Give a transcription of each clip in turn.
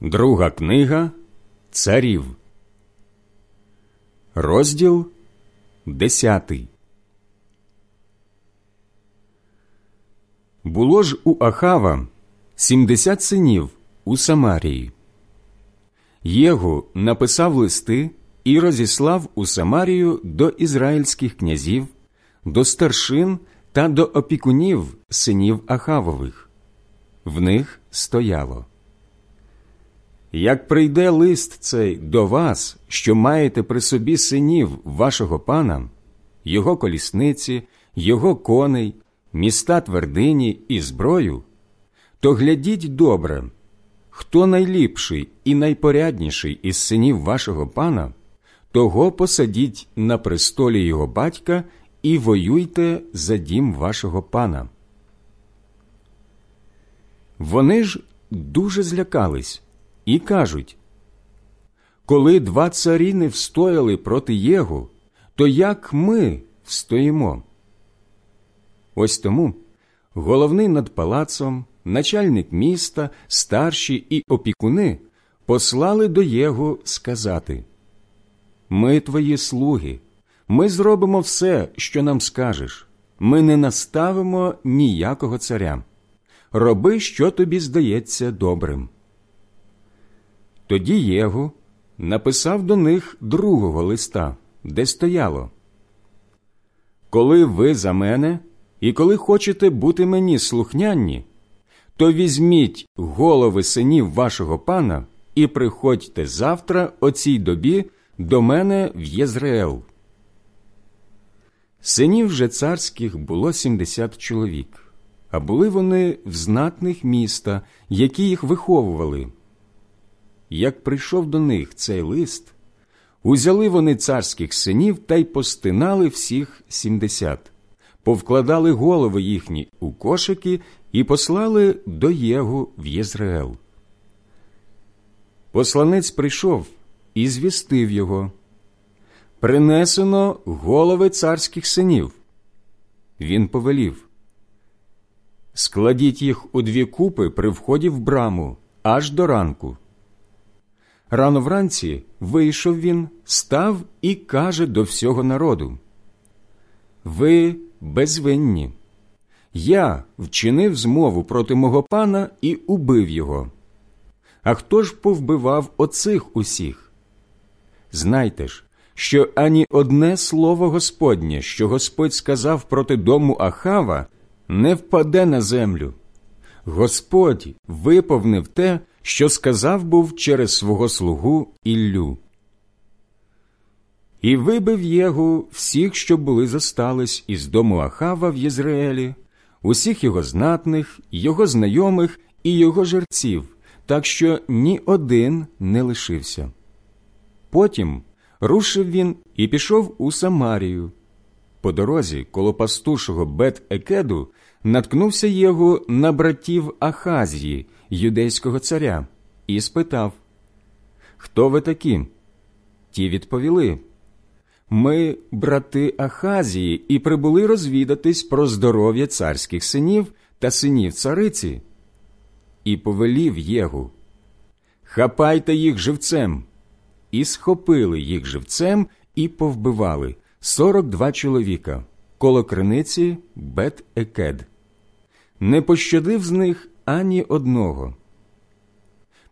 Друга книга Царів, розділ десятий. Було ж у Ахава сімдесят синів у Самарії. Єгу написав листи і розіслав у Самарію до ізраїльських князів, до старшин та до опікунів синів Ахавових. В них стояло. Як прийде лист цей до вас, що маєте при собі синів вашого пана, його колісниці, його коней, міста твердині і зброю, то глядіть добре, хто найліпший і найпорядніший із синів вашого пана, того посадіть на престолі його батька і воюйте за дім вашого пана. Вони ж дуже злякались і кажуть коли два царі не встояли проти Єгу, то як ми встоїмо? Ось тому головний над палацом, начальник міста, старші і опікуни послали до Єгу сказати Ми твої слуги, ми зробимо все, що нам скажеш. Ми не наставимо ніякого царя. Роби, що тобі здається добрим. Тоді Єгу написав до них другого листа, де стояло Коли ви за мене і коли хочете бути мені слухнянні, то візьміть голови синів вашого пана і приходьте завтра о цій добі до мене в Єзреел. Синів же царських було сімдесят чоловік, а були вони в знатних міста, які їх виховували. Як прийшов до них цей лист, узяли вони царських синів та й постинали всіх сімдесят, повкладали голови їхні у кошики і послали до Єгу в Єзраел. Посланець прийшов і звістив його. Принесено голови царських синів. Він повелів Складіть їх у дві купи при вході в браму аж до ранку. Рано вранці вийшов він, став і каже до всього народу Ви безвинні. Я вчинив змову проти мого пана і убив його. А хто ж повбивав оцих усіх? Знайте ж, що ані одне слово Господнє, що Господь сказав проти дому Ахава, не впаде на землю. Господь виповнив те, що сказав був через свого слугу Іллю. І вибив Єгу всіх, що були зостались із дому Ахава в Єзраїлі, усіх його знатних, його знайомих і його жерців, так що ні один не лишився. Потім рушив він і пішов у Самарію. По дорозі, коло пастушого Бет Екеду, наткнувся Єгу на братів Ахазії, юдейського царя, і спитав Хто ви такі? Ті відповіли Ми, брати Ахазії, і прибули розвідатись про здоров'я царських синів та синів цариці. І повелів Єгу Хапайте їх живцем. І схопили їх живцем і повбивали сорок два чоловіка коло криниці Бет Екед. Не пощадив з них ані одного.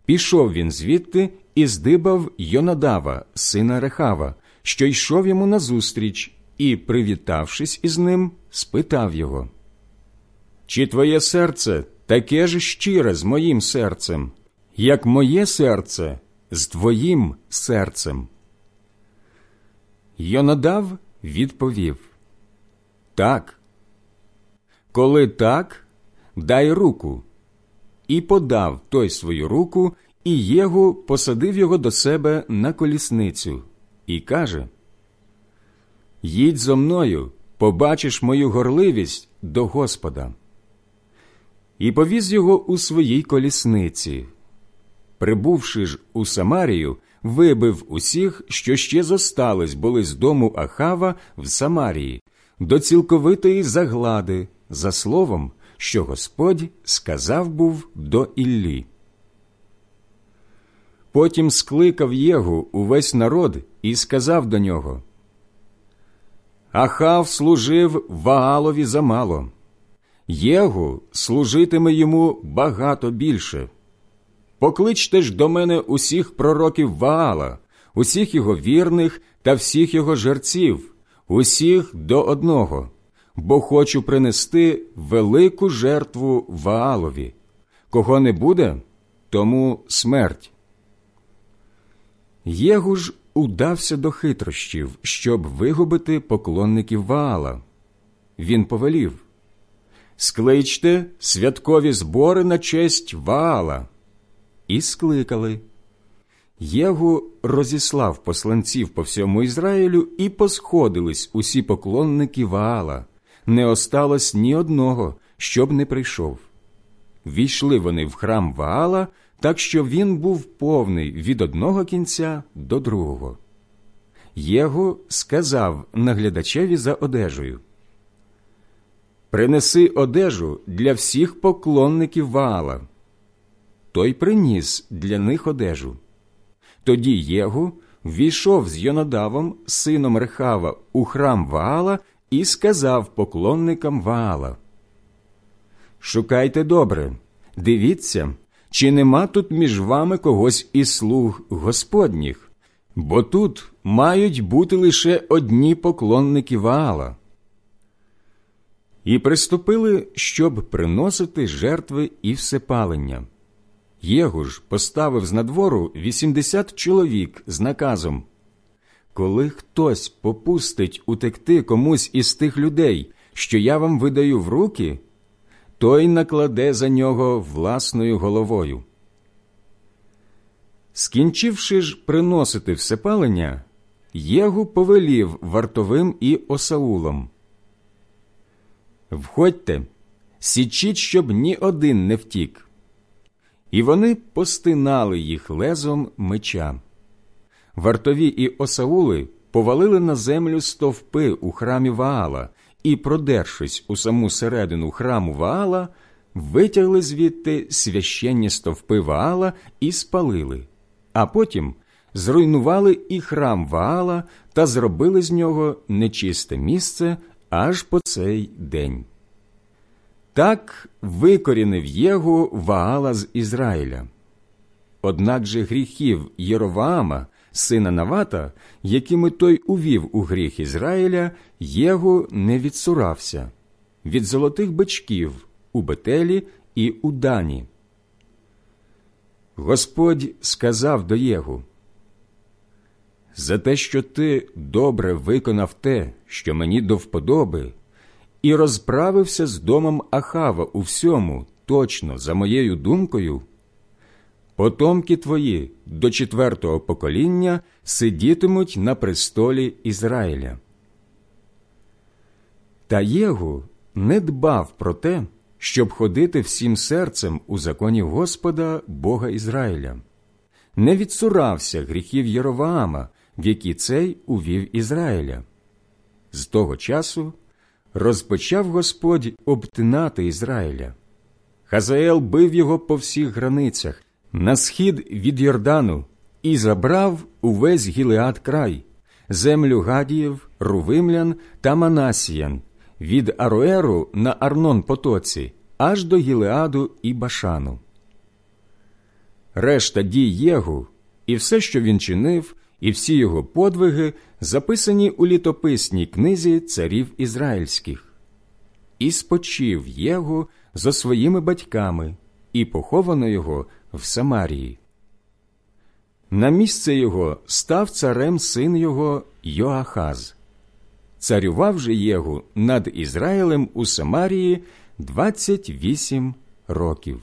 Пішов він звідти і здибав Йонадава, сина Рехава, що йшов йому назустріч, і, привітавшись із ним, спитав його Чи твоє серце таке ж щире з моїм серцем, як моє серце з твоїм серцем? Йонадав відповів Так. Коли так, дай руку. І подав той свою руку, і Єгу посадив його до себе на колісницю, і каже Їдь зо мною, побачиш мою горливість до Господа. І повіз його у своїй колісниці. Прибувши ж у Самарію, вибив усіх, що ще зостались були з дому Ахава в Самарії, до цілковитої заглади, за словом, що Господь сказав був до Іллі. Потім скликав Єгу увесь народ і сказав до нього Ахав служив Ваалові замало, Єгу служитиме йому багато більше. Покличте ж до мене усіх пророків Ваала, усіх його вірних та всіх його жерців, усіх до одного, бо хочу принести велику жертву Ваалові. Кого не буде, тому смерть. Єгу ж удався до хитрощів, щоб вигубити поклонників Ваала. Він повелів Скличте святкові збори на честь Ваала. І скликали. Єгу розіслав посланців по всьому Ізраїлю і посходились усі поклонники Ваала. Не осталось ні одного, щоб не прийшов. Війшли вони в храм Ваала, так що він був повний від одного кінця до другого. Єгу сказав наглядачеві за одежею Принеси одежу для всіх поклонників Ваала. Той приніс для них одежу. Тоді Єгу війшов з Йонадавом, сином Рехава, у храм Ваала і сказав поклонникам Ваала Шукайте добре, дивіться, чи нема тут між вами когось із слуг Господніх, бо тут мають бути лише одні поклонники Ваала. І приступили, щоб приносити жертви і всепалення. Єгу ж поставив з надвору вісімдесят чоловік з наказом Коли хтось попустить утекти комусь із тих людей, що я вам видаю в руки, той накладе за нього власною головою. Скінчивши ж приносити всепалення, Єгу повелів вартовим і осаулом. Входьте, січіть, щоб ні один не втік. І вони постинали їх лезом меча. Вартові і осаули повалили на землю стовпи у храмі Ваала і, продершись у саму середину храму Ваала, витягли звідти священні стовпи Ваала і спалили, а потім зруйнували і храм Ваала та зробили з нього нечисте місце аж по цей день. Так викорінив Єгу Ваала з Ізраїля. Однак же гріхів Єроваама, сина Навата, якими той увів у гріх Ізраїля, Єгу не відсурався від золотих бичків у Бетелі і у Дані. Господь сказав до Єгу, за те, що ти добре виконав те, що мені до вподоби, і розправився з домом Ахава у всьому точно за моєю думкою, потомки твої до четвертого покоління сидітимуть на престолі Ізраїля. Та Єгу не дбав про те, щоб ходити всім серцем у законі Господа Бога Ізраїля, не відсурався гріхів Єроваама, в які цей увів Ізраїля. З того часу розпочав Господь обтинати Ізраїля. Хазаел бив його по всіх границях, на схід від Йордану, і забрав увесь Гілеад край, землю Гадіїв, Рувимлян та Манасіян, від Ароеру на Арнон Потоці, аж до Гілеаду і Башану. Решта дій Єгу і все, що він чинив, і всі його подвиги записані у літописній книзі царів ізраїльських. І спочив Єгу зо своїми батьками, і поховано його в Самарії. На місце його став царем син його Йоахаз. Царював же Єгу над Ізраїлем у Самарії двадцять вісім років.